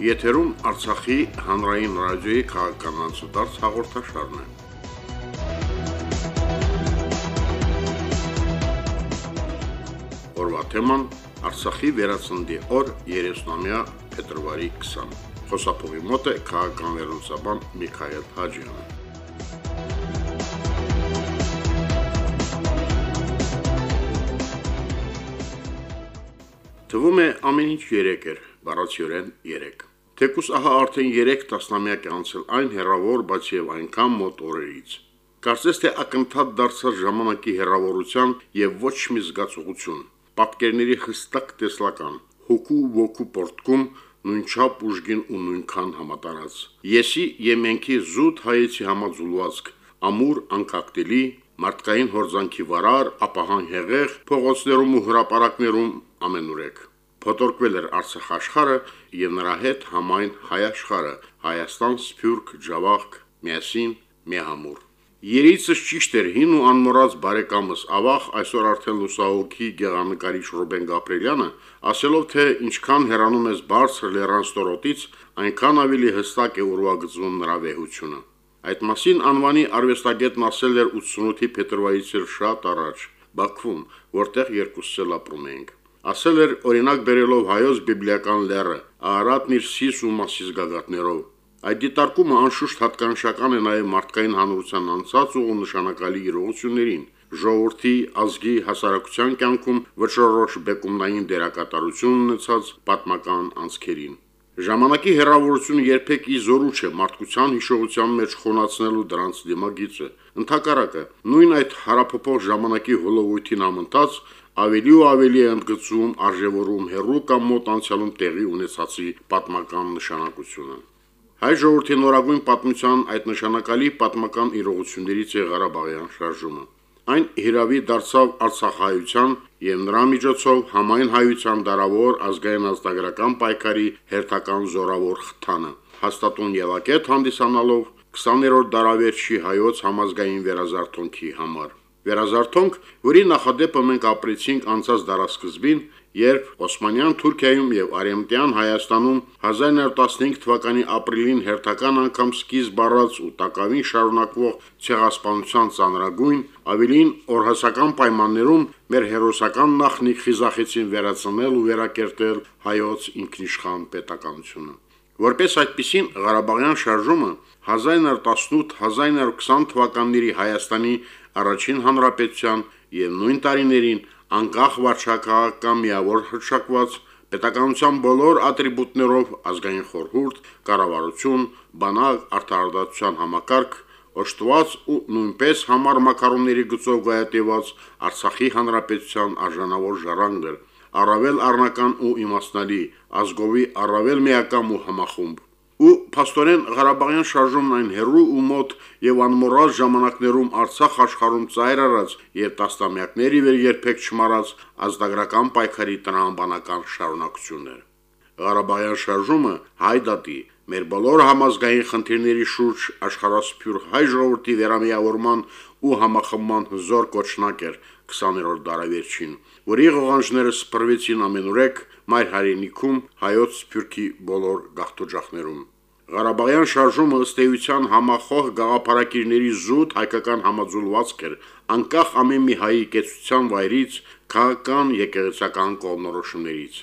Եթերում Արցախի հանրային ռադիոյի քաղաքական անցուդարձ հաղորդաշարն է։ Օրվա թեման Արցախի վերածնդի օր 30-ամյա փետրվարի 20։ Խոսափողի մոտ է քաղաքական վերլուծաբան Միքայել Հաջյանը։ Թվում է ամեն ինչ 3 էր, բառացիորեն 3։ Թեկուս ահա արդեն 3 տասնամյակ է անցել այն հերավոր, բայց եւ այնքան մոտ օրերից։ Կարծես թե ակնթատ դարձած ժամանակի հերավորության եւ ոչ մի զգացողություն։ Պատկերների հստակ տեսլական, հոգու ոգու պորտկում նույնչափ ուժգին ու նույնքան համատարած։ Եսի եւ մենքի զուտ հայեցի համաձուլվածք, ամուր անկակտելի, մարդկային հորձանքի վարար, ապահան հեղեղ, փողոցներում ու հրապարակներում ամենուրեք փոթորկվել էր Արցախ աշխարը եւ նրա հետ համայն հայ աշխարը, Հայաստան, Սփյուռք, Ջավախք, միասին, միահամուր։ Երիցս ճիշտ էր հին ու անմոռաց բարեկամս ավաղ այսօր արդեն լուսահոգի գեղանկարիչ Ռոբեն Գաբրելյանը, ասելով թե ինչքան հեռանում ես բարձր լեռան ստորոտից, այնքան ավելի հստակ է ուրվագծվում նրա վեհությունը։ Այդ մասին անվանի արվեստագետն ասել էր 88-ի փետրվարից շատ առաջ, Բաքվում, որտեղ երկուսս էլ ապրում էինք։ Ասել էր օրինակ բերելով հայոց բիբլիական լերը, Արարատն իր սիս ու մասիս գագաթներով։ Այդ դիտարկումը անշուշտ հատկանշական է նաև մարդկային հանրության անցած ու նշանակալի իրողություններին, ժողովրդի ազգի հասարակության կյանքում վճռորոշ բեկումնային դերակատարություն ունեցած պատմական անցքերին։ Ժամանակի հերավորությունը երբեք ի զորու չէ մարդկության հիշողության մեջ խոնացնելու դրանց դիմագիծը։ Ընթակարակը նույն այդ հարապոփող ժամանակի հոլովույթին ամընթաց ավելի ու ավելի է ընդգծում արժևորում հերու կամ մոտ անցյալում տեղի ունեցածի պատմական նշանակությունը։ Հայ ժողովրդի նորագույն պատմության այդ նշանակալի պատմական իրողություններից է Ղարաբաղյան շարժումը։ Այն հիրավի դարձավ Արցախայության եւ նրա միջոցով համայն հայության դարավոր ազգային ազգագրական պայքարի հերթական զորավոր խթանը։ Հաստատուն Եվակետ հանդիսանալով 20-րդ դարավերջի հայոց համազգային վերազարթոնքի համար։ Վերազարթոնք, որի նախադեպը մենք ապրեցինք անցած դարաշրջին, երբ Օսմանյան Թուրքիայում եւ Արեմտյան Հայաստանում 1915 թվականի ապրիլին հերթական անգամ սկիզբ առած ու տակավին շարունակվող ցեղասպանության ծանրագույն, ավելին օրհասական պայմաններում մեր հերոսական նախնիկ խիզախեցին վերացնել ու վերակերտել հայոց ինքնիշխան պետականությունը։ Որպես այդպիսին Ղարաբաղյան շարժումը 1918-1920 թվականների Հայաստանի առաջին հանրապետության եւ նույն տարիներին անկախ վարչակարգական միավոր հրշակված պետականության բոլոր ատրիբուտներով ազգային խորհուրդ, կառավարություն, բանակ, արտարադատության համակարգ, օշտված ու նույնպես համառ մակարոնների գծով գայատեված Արցախի հանրապետության արժանավոր ժառանգը, առավել առնական ու իմաստնալի, ազգովի առավել մեական ու համախումբ ու փաստորեն Ղարաբաղյան շարժումն այն հերու ու մոտ եւ անմոռալ ժամանակներում Արցախ աշխարհում ծայր առած եւ տասնամյակների վեր երբեք չմարած ազգագրական պայքարի տնանբանական շարունակություններ։ Ղարաբաղյան շարժումը հայդատի մեր բոլոր համազգային խնդիրների շուրջ աշխարհասփյուր հայ ժողովրդի վերամիավորման ու համախմբման հզոր կոչնակ էր 20-րդ դարավերջին, որի ղողանջները սփռվեցին ամենուրեք մայր հայրենիքում հայոց սփյուռքի բոլոր գաղթօջախներում։ Ղարաբաղյան շարժումը ըստ էության համախոհ գաղափարակիրների զուտ հայկական համաձուլվածք էր, անկախ ամեն մի հայի կեցության վայրից, քաղաքական եկեղեցական կողմնորոշումներից։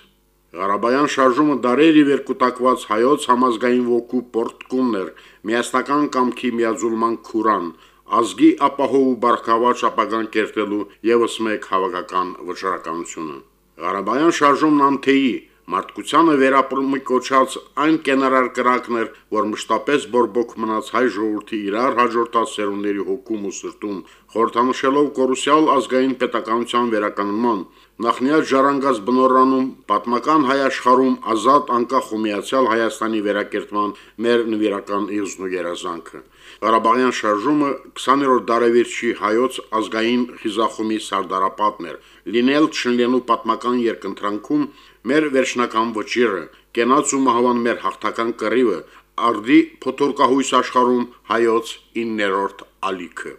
Ղարաբաղյան շարժումը դարերի վեր կուտակված հայոց համազգային ոգու պորտկումն էր, միասնական կամքի միաձուլման քուրան, ազգի ապահով ու բարգավաճ ապագան կերտելու եւս մեկ հավաքական վճռականությունը։ Ղարաբաղյան շարժումն անթեի մարդկությանը վերապրումի կոչած այն կենարար կրակն էր, որ մշտապես բորբոք մնաց հայ ժողովրդի իրար հաջորդած սերունդների հոգում ու սրտում, խորհրդանշելով կորուսյալ ազգային պետականության վերականգնման, նախնյալ ժառանգած բնորանում պատմական հայ աշխարհում ազատ անկախ ու միացյալ Հայաստանի վերակերտման մեր նվիրական իզն ու երազանքը։ Ղարաբաղյան շարժումը 20-րդ դարավերջի հայոց ազգային խիզախումի սարդարապատն էր, լինել չլինելու պատմական երկընտրանքում մեր վերջնական ոչիրը, կենաց ու մահվան մեր հաղթական կռիվը, արդի փոթորկահույս աշխարհում հայոց 9-րդ ալիքը։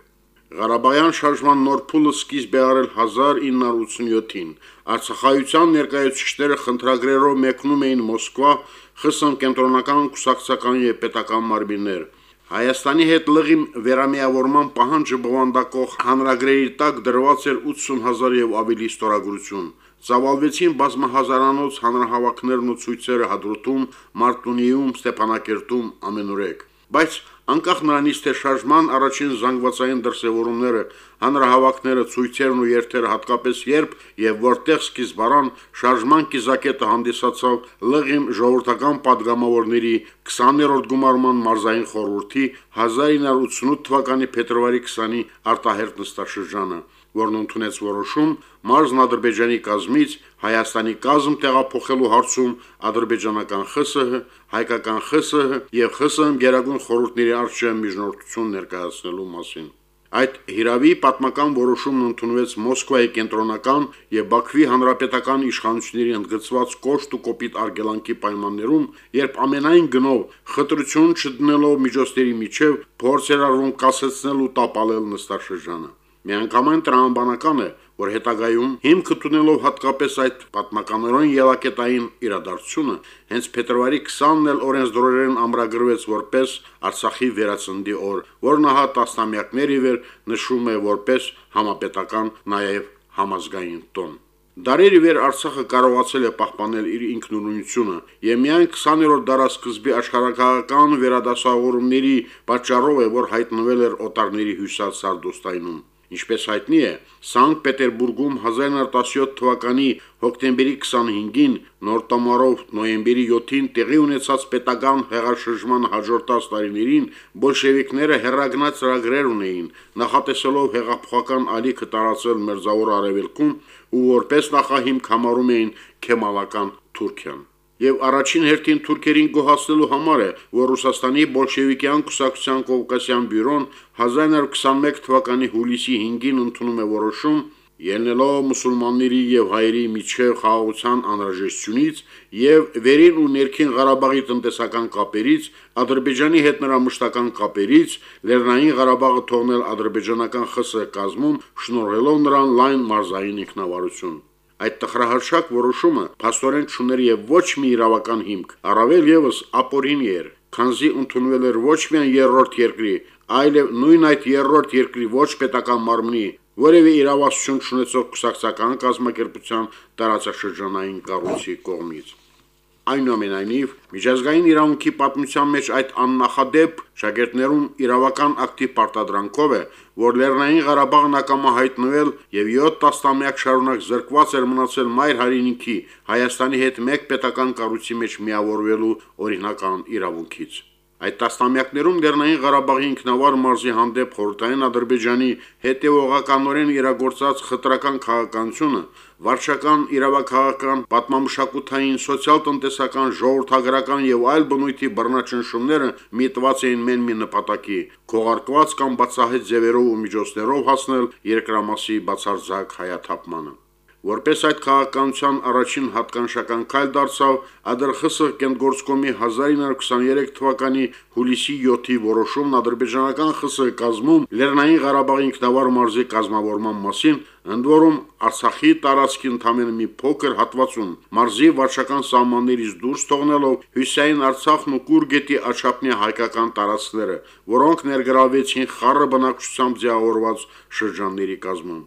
Ղարաբաղյան շարժման նոր փուլը սկիզբ է արել 1987-ին։ Արցախայցյան ներկայացուցիչները խնդրագրերով մեկնում էին Մոսկվա, ԽՍՀՄ կենտրոնական կուսակցական եւ պետական մարմիններ, Հայաստանի հետ լղի վերամիավորման պահանջը բովանդակող հանրագրերի տակ դրված էր 80000 եւ ավելի ստորագրություն։ Ծավալվեցին բազմահազարանոց հանրահավաքներն ու ցույցերը Հադրութում, Մարտունիում, Ստեփանակերտում, ամենուրեք բայց Անկախ նրանից, թե շարժման առաջին զանգվածային դրսևորումները, հանրահավաքները, ցույցերն ու երթերը հատկապես երբ եւ որտեղ սկիզբ առան շարժման կիզակետը հանդիսացավ լղիմ ժողովրդական падգամավորների 20-րդ գումարման մարզային խորհրդի 1988 թվականի փետրվարի 20-ի արտահերտ նստաշրջանը որն ընդունեց որոշում մարզն Ադրբեջանի կազմից Հայաստանի կազմ տեղափոխելու հարցում ադրբեջանական ԽՍՀ, հայկական ԽՍՀ եւ ԽՍՀ գերագույն խորհուրդների արժե միջնորդություն ներկայացնելու մասին։ Այդ հիրավի պատմական որոշումն ընդունվեց Մոսկվայի կենտրոնական եւ Բաքվի հանրապետական իշխանությունների ընդգծված կոշտ ու կոպիտ արգելանքի պայմաններում, երբ ամենայն գնով խտրություն չդնելով միջոցների միջև փորձ էր արվում կասեցնել ու տապալել նստաշրջանը։ Միանգամայն տրամաբանական է, որ հետագայում հիմքը տունելով հատկապես այդ պատմականորեն ելակետային իրադարձությունը, հենց փետրվարի 20-ն էլ օրենսդրորեն ամրագրվեց որպես Արցախի վերածնդի օր, որն ահա տասնամյակներ ի վեր նշում է որպես համապետական նաև համազգային տոն։ Դարերի վեր Արցախը կարողացել է պահպանել իր ինքնուրույնությունը եւ միայն 20-րդ դարաշրջանի աշխարհակական վերադասավորումների պատճառով է, որ հայտնվել էր օտարների հյուսած Սարդոստայնում։ Ինչպես հայտնի է, Սանկտ Պետերբուրգում 1917 թվականի հոկտեմբերի 25-ին նոր տամարով նոյեմբերի 7-ին տեղի ունեցած պետական հեղաշրջման հաջորդած տարիներին բոլշևիկները հերագնաց ծրագրեր ունեին, նախատեսելով հեղափոխական ալիքը տարածել Մերձավոր Արևելքում ու որպես նախահիմք համարում էին Քեմալական Թուրքիան եւ առաջին հերթին թուրքերին գոհացնելու համար է, որ Ռուսաստանի բոլշևիկյան կուսակցության Կովկասյան բյուրոն 1921 թվականի հուլիսի 5-ին ընդունում է որոշում ելնելով մուսուլմանների եւ հայերի միջև խաղաղության անհրաժեշտությունից եւ վերին ու ներքին Ղարաբաղի տնտեսական կապերից, Ադրբեջանի հետ նրա մշտական կապերից, Լեռնային Ղարաբաղը թողնել ադրբեջանական ԽՍՀ կազմում, շնորհելով նրան լայն մարզային ինքնավարություն։ Այդ տխրահարշակ որոշումը փաստորեն չուներ եւ ոչ մի իրավական հիմք, առավել եւս ապօրինի էր, քանզի ընդունվել էր ոչ միայն երրորդ երկրի, այլև նույն այդ երրորդ երկրի ոչ պետական մարմնի որևէ իրավասություն չունեցող կուսակցական կազմակերպության տարածաշրջանային կառույցի կողմից այնուամենայնիվ միջազգային իրավունքի պատմության մեջ այդ աննախադեպ շագերտներում իրավական ակտիվ պարտադրանքով է, որ Լեռնային Ղարաբաղն ակամա հայտնվել եւ 7 տասնամյակ շարունակ զրկված էր մնացել մայր հայրենիքի Հայաստանի հետ մեկ պետական կառույցի մեջ միավորվելու օրինական իրավունքից։ Այդ տասնամյակներում Լեռնային Ղարաբաղի ինքնավար մարզի հանդեպ խորհրդային Ադրբեջանի հետևողականորեն իրագործած խտրական քաղաքականությունը, վարչական, իրավաքաղաքական, պատմամշակութային, սոցիալ-տնտեսական, ժողովրդագրական եւ այլ բնույթի բռնաճնշումները միտված էին մեն մի նպատակի՝ քողարկված կամ բացահայտ ձևերով ու միջոցներով հասնել երկրամասի բացարձակ հայաթափմանը։ Որպես այդ քաղաքականության առաջին հատկանշական քայլ դարձավ ԱԴՌԽՍ կենտգործկոմի 1923 թվականի հուլիսի 7-ի որոշումն ադրբեջանական ԽՍՀ կազմում Լեռնային Ղարաբաղի ինքնավար մարզի կազմավորման մասին, ընդ որում Արցախի տարածքի ընդամենը մի փոքր հատվածում մարզի վարչական սահմաններից դուրս թողնելով Հյուսային Արցախն ու Կուրգետի աչափնի հայկական տարածքները, որոնք ներգրավեցին խառը բնակչությամբ ձևավորված շրջանների կազմում։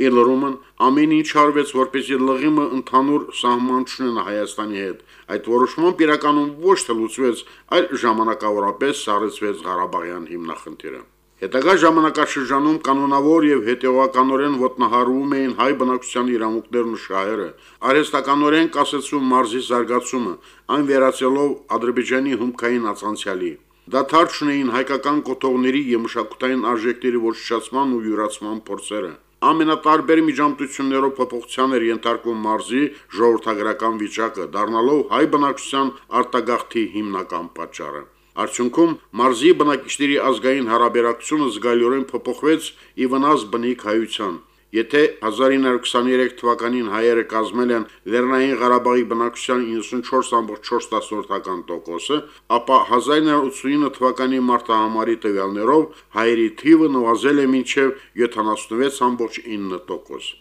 Իլրումն ամեն ինչ արվեց, որպեսզի լղիմը ընդհանուր սահման չունենա Հայաստանի հետ։ Այդ որոշմամբ իրականում ոչ թե լուծվեց, այլ ժամանակավորապես սառեցվեց Ղարաբաղյան հիմնախնդիրը։ Հետագա ժամանակաշրջանում կանոնավոր եւ հետեւականորեն ոտնահարվում էին հայ բնակչության իրավունքներն ու շահերը, արհեստականորեն կասեցում մարզի զարգացումը, այն վերացելով Ադրբեջանի հումքային ացանցիալի։ Դա թարջ ունեին հայկական կոթողների եւ մշակութային արժեքների ոչնչացման ու յուրացման փորձերը ամենատարբեր միջամտություններով փոփոխության էր ենթարկվում մարզի ժողովրդագրական վիճակը, դառնալով հայ բնակչության արտագաղթի հիմնական պատճառը։ Արդյունքում մարզի բնակիչների ազգային հարաբերակցությունը զգալիորեն փոփոխվեց ի վնաս բնիկ հայության։ Եթե 1923 թվականին հայերը կազմել են Լեռնային Ղարաբաղի բնակչության 94.4%-ական տոկոսը, ապա 1989 թվականի մարտահամարի տվյալներով հայերի թիվը նվազել է մինչև 76.9%։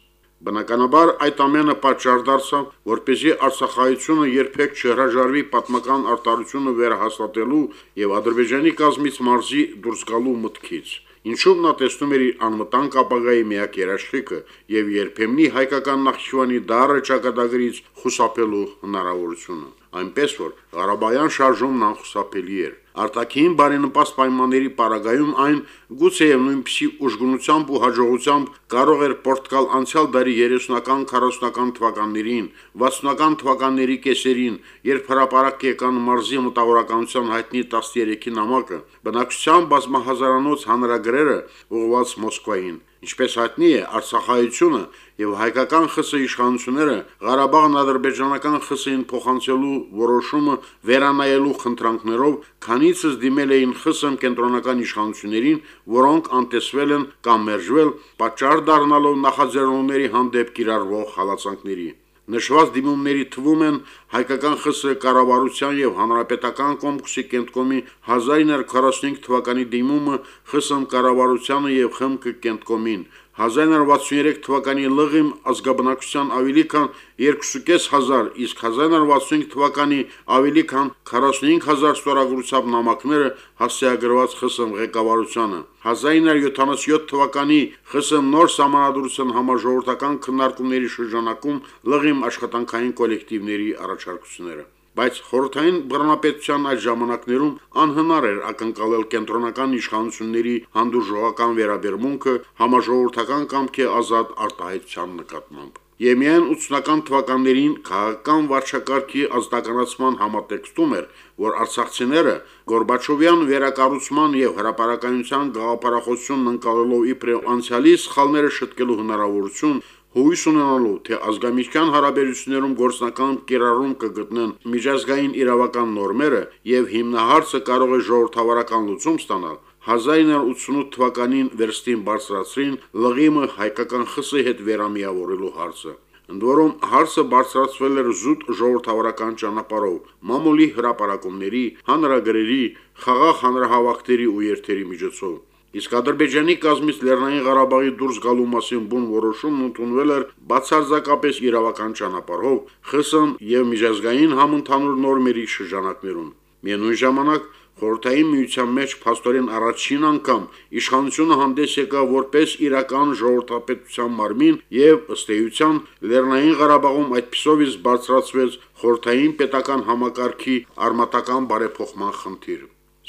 Բնականաբար այդ ամենը պատճառ դարձավ, որպեսզի Արցախայությունը երբեք չհրաժարվի պատմական արտարությունը վերահաստատելու եւ Ադրբեջանի կազմից մարզի դուրս գալու մտքից։ Ինչու նա տեսնում էր իր անվտանգ ապագայի միակ երաշխիքը եւ երբեմնի հայկական Նախճիվանի դարը ճակատագրից խուսափելու հնարավորությունը այնպես որ Ղարաբաղյան շարժումն անխուսափելի էր։ Արտաքին բարենպաստ պայմանների պարագայում այն գուցեև նույնպիսի ուժգնությամբ ու հաջողությամբ կարող էր Պորտուգալ անցյալ դարի 30-ական 40-ական թվականներին, 60-ական թվականների կեսերին, երբ հրապարակ եկան մարզի մտավորականության հայտնի 13-ի նամակը, բնակչության բազմահազարանոց հանրագրերը ուղղված Մոսկվային Ինչպես հայտնի է, Արցախայությունը եւ հայկական ԽՍՀ իշխանությունները Ղարաբաղն ադրբեջանական ԽՍՀ-ին փոխանցելու որոշումը վերանայելու խնդրանքներով քանիցս դիմել էին ԽՍՀՄ կենտրոնական իշխանություններին, որոնք անտեսվել են կամ մերժվել, պատճառ դառնալով նախաձեռնողների հանդեպ կիրառվող հալածանքների։ Նշված դիմումների թվում են հայկական ԽՍՀ կառավարության եւ հանրապետական կոմկուսի կենտկոմի 1945 թվականի դիմումը ԽՍՀՄ կառավարությանը եւ ԽՄԿ կենտկոմին 1963 թվականի լղիմ ազգաբնակության ավելի քան 2.500, իսկ 1965 թվականի ավելի քան 45000 ստորագրությամբ նամակները հասցեագրված ԽՍՀՄ ղեկավարությանը։ 1977 թվականի ԽՍՀՄ նոր համանadrության համաժողովրդական քննարկումների շրջանակում լղիմ աշխատանքային կոլեկտիվների առաջարկությունները բայց խորհրդային բռնապետության այդ ժամանակներում անհնար էր ակնկալել կենտրոնական իշխանությունների հանդուրժողական վերաբերմունքը համաժողովրդական կամքի ազատ արտահայտության նկատմամբ։ Եվ միայն 80-ական թվականներին քաղաքական վարչակարգի ազդականացման համատեքստում էր, որ արցախցիները Գորբաչովյան վերակառուցման եւ հրապարակայնության գաղափարախոսությունն ընկալելով իբրև անցյալի սխալները շտկելու հնարավորություն հույս ունենալու, թե ազգամիջյան հարաբերություններում գործնական կիրառում կգտնեն միջազգային իրավական նորմերը եւ հիմնահարցը կարող է ժողովրդավարական լուծում ստանալ, 1988 թվականին վերստին բարձրացրին լղիմը հայկական խսի հետ վերամիավորելու հարցը։ Ընդ որում հարցը բարձրացվել էր զուտ ժողովրդավարական ճանապարհով, մամուլի հրապարակումների, հանրագրերի, խաղաղ հանրահավաքների ու երթերի միջոցով։ Իսկ Ադրբեջանի կազմից Լեռնային Ղարաբաղի դուրս գալու մասին բուն որոշումն ընդունվել էր բացարձակապես իրավական ճանապարհով ԽՍՀՄ եւ միջազգային համընդհանուր նորմերի շրջանակներում։ Միևնույն ժամանակ Խորհրդային միության մեջ փաստորեն առաջին անգամ իշխանությունը հանդես եկավ որպես իրական ժողովրդապետության մարմին եւ ըստ էության Լեռնային Ղարաբաղում այդպիսով իսկ բարձրացվեց խորհրդային պետական համակարգի արմատական բարեփոխման խնդիր։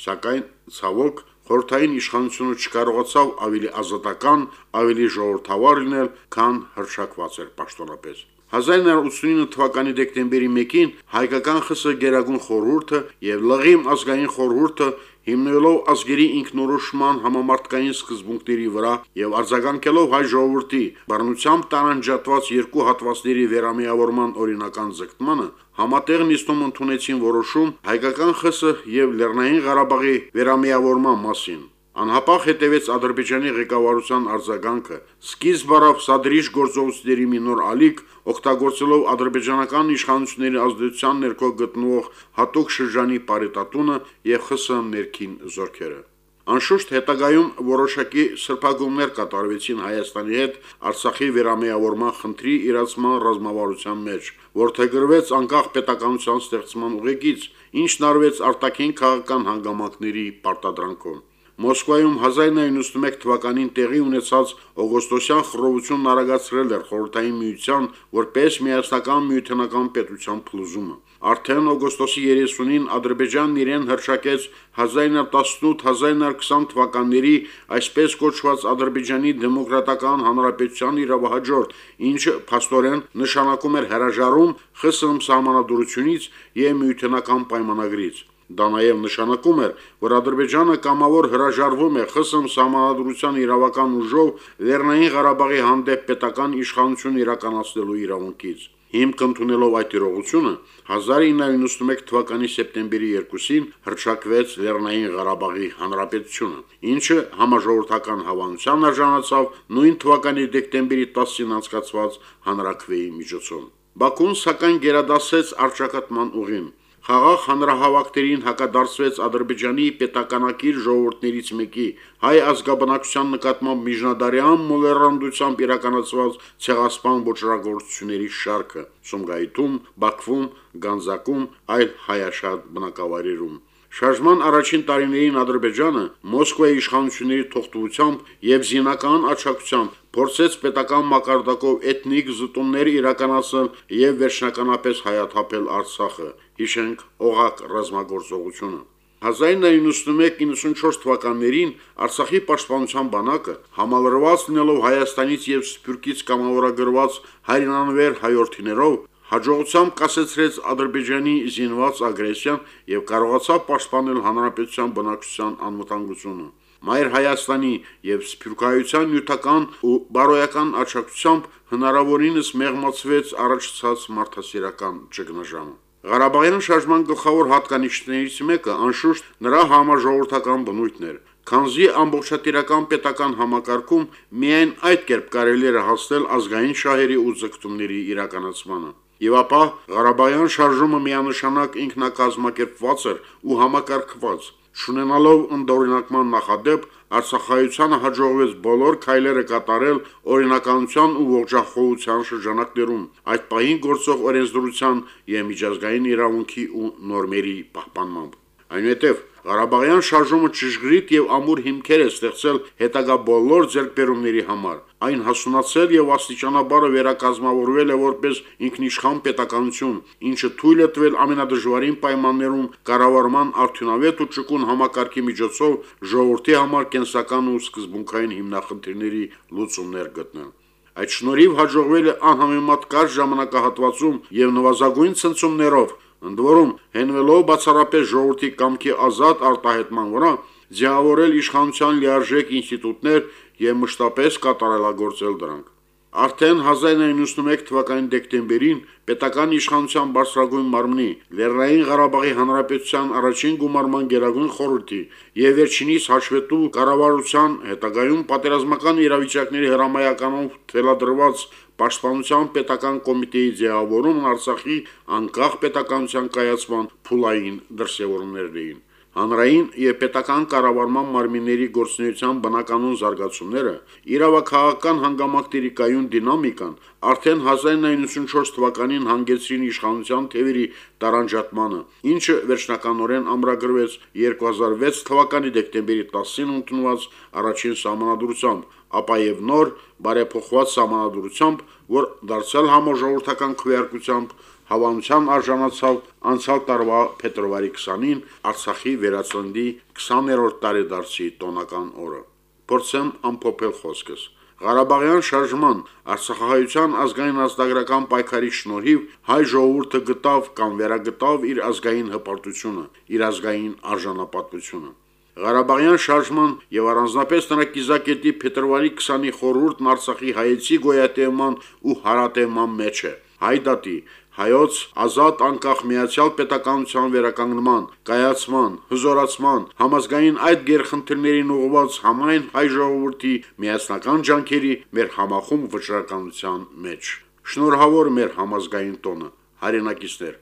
Սակայն ցավոք խորհրդային իշխանությունը չկարողացավ ավելի ազատական, ավելի ժողովրդավար լինել, քան հրշակված էր պաշտոնապես։ 1989 թվականի դեկտեմբերի 1-ին հայկական ԽՍՀ Գերագույն խորհուրդը եւ ԼՂԻՄ ազգային խորհուրդը հիմնելով ազգերի ինքնորոշման համամարտկային սկզբունքների վրա եւ արձագանքելով հայ ժողովրդի բռնությամբ տարանջատված երկու հատվածների վերամիավորման օրինական ձգտմանը համատեղ նիստում ընդունեցին որոշում հայկական ԽՍՀ եւ Լեռնային Ղարաբաղի վերամիավորման մասին Անհապաղ հետևեց Ադրբեջանի ղեկավարության արձագանքը։ Սկիզբ առավ սադրիչ գործողությունների մի նոր ալիք, օգտագործելով ադրբեջանական իշխանությունների ազդեցության ներքո գտնվող հատուկ շրջանի պարետատունը եւ ԽՍՀՄ ներքին զորքերը։ Անշուշտ հետագայում որոշակի սրբագումներ կատարվեցին Հայաստանի հետ Արցախի վերամիավորման խնդրի իրացման ռազմավարության մեջ, որթեգրվեց անկախ պետականության ստեղծման ուղեկից, ինչն արվեց արտաքին քաղաքական հանգամանքների պարտադրանքով։ Մոսկվայում 1991 թվականին տեղի ունեցած օգոստոսյան խռովությունն արագացրել էր խորհրդային միության որպես միասնական միութենական պետության փլուզումը։ Արդեն օգոստոսի 30-ին Ադրբեջանն իրեն հրշակեց 1918-1920 թվականների այսպես կոչված Ադրբեջանի դեմոկրատական հանրապետության իրավահաջորդ, ինչը փաստորեն նշանակում էր հրաժարում ԽՍՀՄ սահմանադրությունից եւ միութենական պայմանագրից։ Դա նաև նշանակում էր, որ Ադրբեջանը կամավոր հրաժարվում է ԽՍՀՄ համանդրության իրավական ուժով Լեռնային Ղարաբաղի հանդեպ պետական իշխանություն իրականացնելու իրավունքից։ Հիմք ընդունելով այդ իրողությունը 1991 թվականի սեպտեմբերի 2-ին հրճակվեց Լեռնային Ղարաբաղի Հանրապետությունը, ինչը համաժողովրդական հավանության արժանացավ նույն թվականի դեկտեմբերի 10-ին անցկացված հանրակրվեի միջոցով։ Բաքուն սակայն գերադասեց արճակատման ուղին Խաղաղ հանրահավաքներին հակադարձվեց Ադրբեջանի պետականակիր ժողովուրդներից մեկի հայ ազգաբնակության նկատմամբ միջնադարյան մոլերանդությամբ իրականացված ցեղասպան ոչռագործությունների շարքը Սումգայիթում, Բաքվում, Գանձակում, այլ հայաշատ բնակավայրերում։ Շարժման առաջին տարիներին Ադրբեջանը Մոսկվայի իշխանությունների թողտվությամբ եւ զինական աչակցությամբ փորձեց պետական մակարդակով էթնիկ զտումներ իրականացնել եւ վերջնականապես հայաթափել Արցախը։ Հիշենք օղակ ռազմագործողությունը։ 1991-94 թվականներին Արցախի պաշտպանության բանակը համալրված լինելով Հայաստանից եւ Սփյուռքից կամավորագրված հայրենանվեր հայորդիներով հաջողությամբ կասեցրեց Ադրբեջանի զինված ագրեսիան եւ կարողացավ պաշտպանել հանրապետության բնակչության անվտանգությունը։ Մայր Հայաստանի եւ Սփյուռքայության նյութական ու բարոյական աչակցությամբ հնարավորինս մեղմացվեց առաջացած մարդասիրական ճգնաժամը։ Ղարաբաղյան շարժման գլխավոր հատկանիշներից մեկը անշուշտ նրա համաժողովրդական բնույթն էր, քանզի ամբողջատիրական պետական համակարգում միայն այդ կերպ կարելի էր հասնել ազգային շահերի ու ձգտումների իրականացմանը։ Եվ ապա Ղարաբաղյան շարժումը միանշանակ ինքնակազմակերպված էր ու համակարգված։ Շունենալով ընդօրինակման նախադեպ Արցախայությանը հաջողվեց բոլոր քայլերը կատարել օրինականության ու ողջախոհության շրջանակներում, այդ պահին գործող օրենսդրության եւ միջազգային իրավունքի ու նորմերի պահպանմամբ։ Այնուհետև Ղարաբաղյան շարժումը ճշգրիտ եւ ամուր հիմքեր է ստեղծել հետագա բոլոր ձեռքբերումների համար։ Այն հասունացել եւ աստիճանաբար վերակազմավորվել է որպես ինքնիշխան պետականություն, ինչը թույլ է տվել ամենադժվարին պայմաններում կառավարման արդյունավետ ու ճկուն համակարգի միջոցով ժողովրդի համար կենսական ու սկզբունքային հիմնախնդիրների լուծումներ գտնել։ Այդ շնորհիվ հաջողվել է անհամեմատ կարճ ժամանակահատվածում եւ նվազագույն ցնցումներով ընդ որում հենվելով բացառապես ժողովրդի կամքի ազատ արտահայտման վրա ձևավորել իշխանության լիարժեք ինստիտուտներ եւ մշտապես կատարելագործել դրանք։ Արդեն 1991 թվականի դեկտեմբերին պետական իշխանության բարձրագույն մարմնի Լեռնային Ղարաբաղի Հանրապետության առաջին գումարման գերագույն խորհրդի եւ վերջինիս հաշվետու կառավարության հետագայում պատերազմական իրավիճակների հրամայականով թելադրված Պաշտպանության պետական կոմիտեի ձևավորումն Արցախի անկախ պետականության կայացման փուլային դրսևորումներն էին։ Հանրային եւ պետական կառավարման մարմինների գործունեության բնականոն զարգացումները, իրավաքաղաքական հանգամանքների կայուն դինամիկան արդեն 1994 թվականին հանգեցրին իշխանության թևերի տարանջատմանը, ինչը վերջնականորեն ամրագրվեց 2006 թվականի դեկտեմբերի 10-ին ընդունված առաջին սահմանադրությամբ, ապա եւ նոր բարեփոխված սահմանադրությամբ, որ դարձյալ համաժողովրդական քվեարկությամբ հավանության արժանացավ անցյալ տարվա փետրվարի 20-ին Արցախի վերածննդի 20-րդ տարեդարձի տոնական օրը։ Փորձեմ ամփոփել խոսքս։ Ղարաբաղյան շարժման Արցախահայության ազգային ազգագրական պայքարի շնորհիվ հայ ժողովուրդը գտավ կամ վերագտավ իր ազգային հպարտությունը, իր ազգային արժանապատվությունը։ Ղարաբաղյան շարժման եւ առանձնապես նրա կիզակետի փետրվարի 20-ի խորհուրդն Արցախի հայեցի գոյատևման ու հարատևման մեջ է։ Հայդատի հայոց ազատ անկախ միացյալ պետականության վերականգնման, կայացման, հզորացման, համազգային այդ գերխնդիրներին ուղղված համայն հայ ժողովրդի միասնական ջանքերի մեր համախում վճռականության մեջ։ Շնորհավոր մեր համազգային տոնը, հայրենակիցներ